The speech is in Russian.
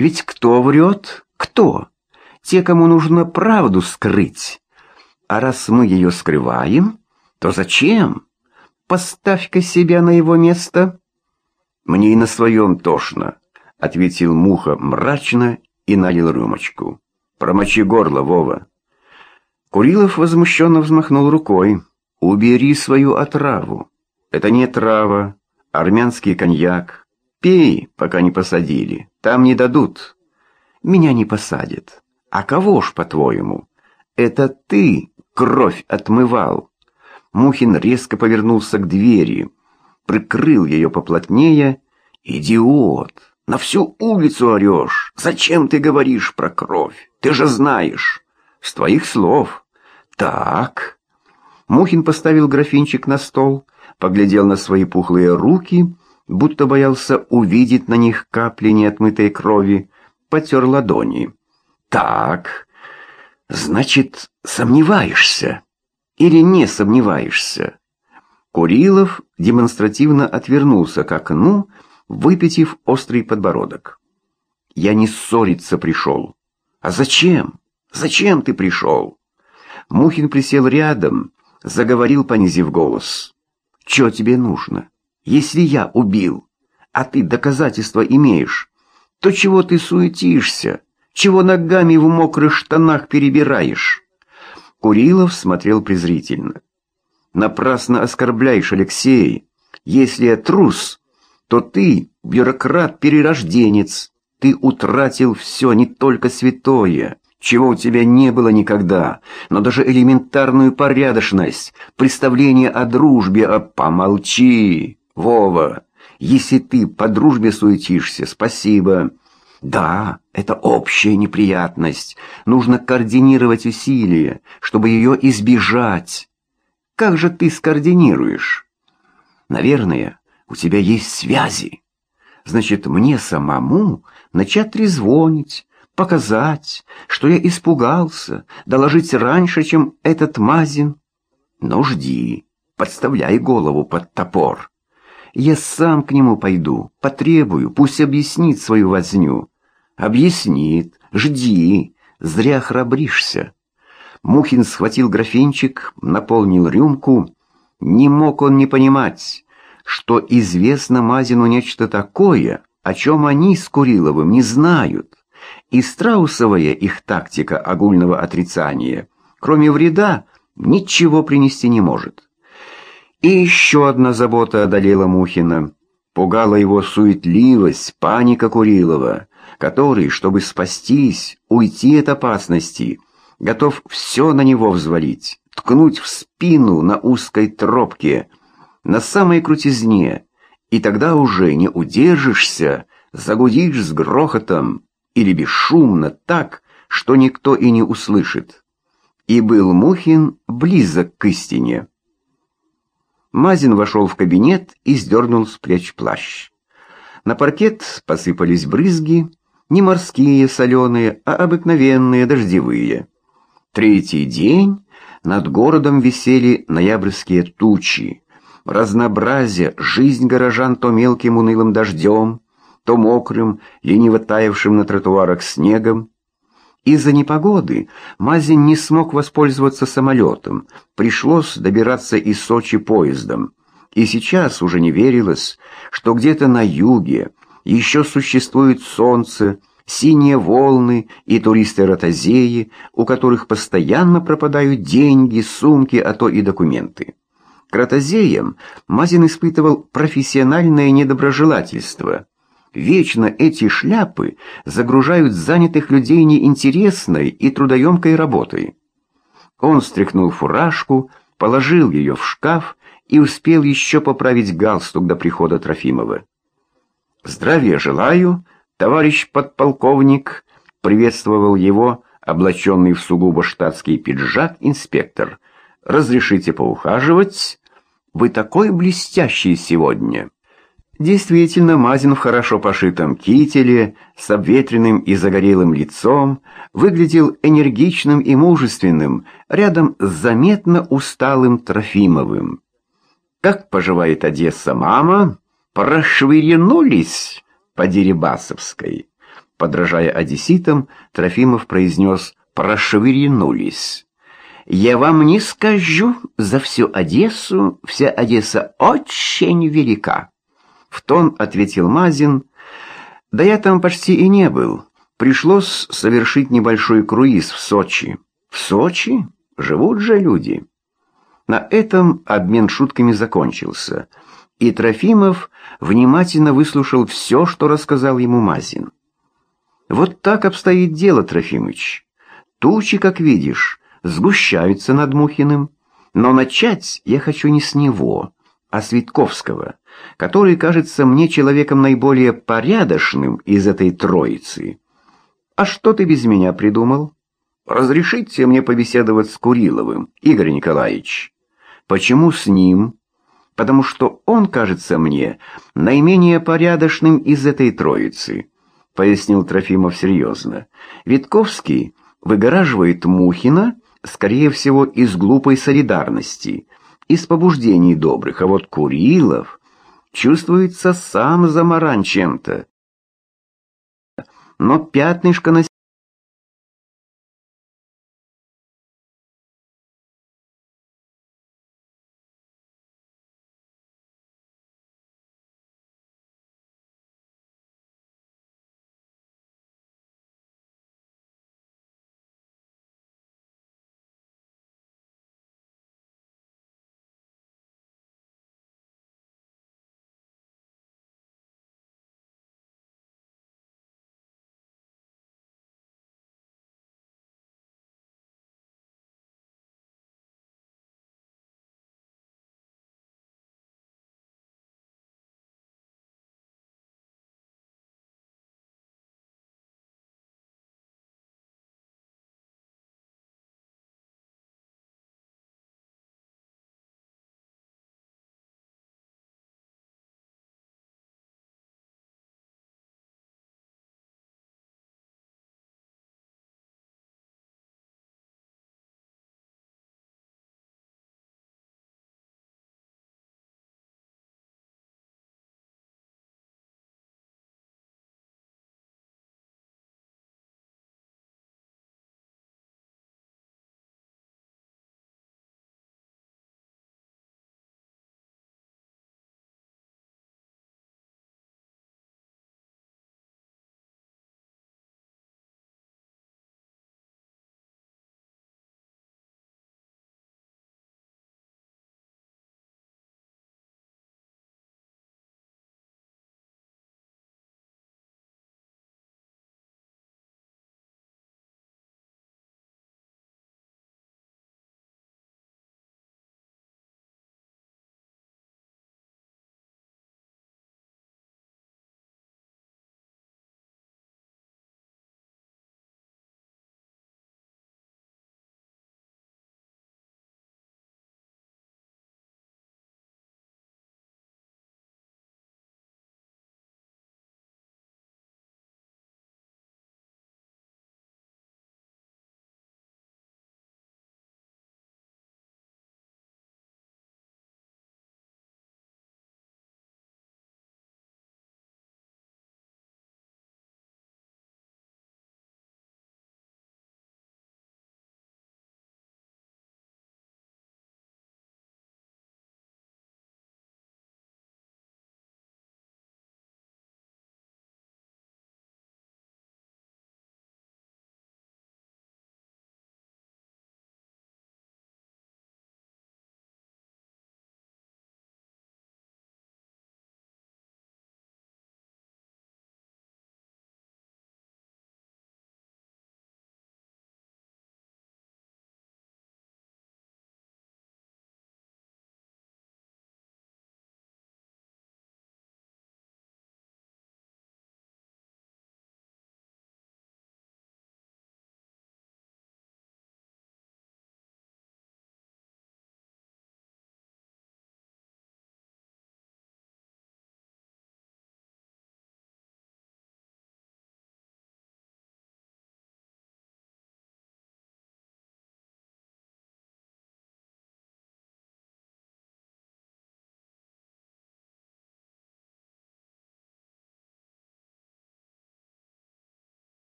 Ведь кто врет? Кто? Те, кому нужно правду скрыть. А раз мы ее скрываем, то зачем? Поставь-ка себя на его место. Мне и на своем тошно, — ответил Муха мрачно и налил рюмочку. Промочи горло, Вова. Курилов возмущенно взмахнул рукой. «Убери свою отраву. Это не трава, армянский коньяк. Пей, пока не посадили. Там не дадут. Меня не посадят. А кого ж, по-твоему? Это ты кровь отмывал. Мухин резко повернулся к двери, прикрыл ее поплотнее. «Идиот! На всю улицу орешь! Зачем ты говоришь про кровь? Ты же знаешь!» «С твоих слов!» «Так...» Мухин поставил графинчик на стол, поглядел на свои пухлые руки, будто боялся увидеть на них капли неотмытой крови, потер ладони. «Так, значит, сомневаешься или не сомневаешься?» Курилов демонстративно отвернулся к окну, выпитив острый подбородок. «Я не ссориться пришел. А зачем? Зачем ты пришел?» Мухин присел рядом, заговорил, понизив голос. «Че тебе нужно? Если я убил, а ты доказательства имеешь, то чего ты суетишься? Чего ногами в мокрых штанах перебираешь?» Курилов смотрел презрительно. «Напрасно оскорбляешь, Алексей. Если я трус, то ты бюрократ-перерожденец. Ты утратил все, не только святое чего у тебя не было никогда, но даже элементарную порядочность, представление о дружбе, а помолчи, Вова. Если ты по дружбе суетишься, спасибо. Да, это общая неприятность. Нужно координировать усилия, чтобы ее избежать. Как же ты скоординируешь? Наверное, у тебя есть связи. Значит, мне самому начать трезвонить, показать, что я испугался, доложить раньше, чем этот Мазин. Но жди, подставляй голову под топор. Я сам к нему пойду, потребую, пусть объяснит свою возню. Объяснит, жди, зря храбришься. Мухин схватил графинчик, наполнил рюмку. Не мог он не понимать, что известно Мазину нечто такое, о чем они с Куриловым не знают. И страусовая их тактика огульного отрицания, кроме вреда, ничего принести не может. И еще одна забота одолела Мухина. Пугала его суетливость, паника Курилова, который, чтобы спастись, уйти от опасности, готов все на него взвалить, ткнуть в спину на узкой тропке, на самой крутизне, и тогда уже не удержишься, загудишь с грохотом, или бесшумно так, что никто и не услышит. И был Мухин близок к истине. Мазин вошел в кабинет и сдернул с плеч плащ. На паркет посыпались брызги, не морские соленые, а обыкновенные дождевые. Третий день над городом висели ноябрьские тучи. Разнообразие жизнь горожан то мелким унылым дождем, то мокрым, лениво таявшим на тротуарах снегом. Из-за непогоды Мазин не смог воспользоваться самолетом, пришлось добираться из Сочи поездом. И сейчас уже не верилось, что где-то на юге еще существует солнце, синие волны и туристы-ротозеи, у которых постоянно пропадают деньги, сумки, а то и документы. К ротозеям Мазин испытывал профессиональное недоброжелательство – Вечно эти шляпы загружают занятых людей неинтересной и трудоемкой работой. Он стряхнул фуражку, положил ее в шкаф и успел еще поправить галстук до прихода Трофимова. «Здравия желаю, товарищ подполковник», — приветствовал его, облаченный в сугубо штатский пиджак, инспектор. «Разрешите поухаживать? Вы такой блестящий сегодня!» Действительно, Мазин в хорошо пошитом кителе, с обветренным и загорелым лицом, выглядел энергичным и мужественным, рядом с заметно усталым Трофимовым. «Как поживает Одесса, мама? Прошвырянулись по Дерибасовской?» Подражая одесситам, Трофимов произнес «прошвырянулись». «Я вам не скажу, за всю Одессу вся Одесса очень велика». В тон ответил Мазин. «Да я там почти и не был. Пришлось совершить небольшой круиз в Сочи». «В Сочи? Живут же люди». На этом обмен шутками закончился, и Трофимов внимательно выслушал все, что рассказал ему Мазин. «Вот так обстоит дело, Трофимыч. Тучи, как видишь, сгущаются над Мухиным, но начать я хочу не с него, а с Витковского, который кажется мне человеком наиболее порядочным из этой троицы. А что ты без меня придумал? Разрешите мне побеседовать с Куриловым, Игорь Николаевич». Почему с ним? Потому что он кажется мне наименее порядочным из этой троицы, пояснил Трофимов серьезно. Витковский выгораживает Мухина, скорее всего, из глупой солидарности, из побуждений добрых, а вот Курилов чувствуется сам замаран чем-то. Но пятнышко на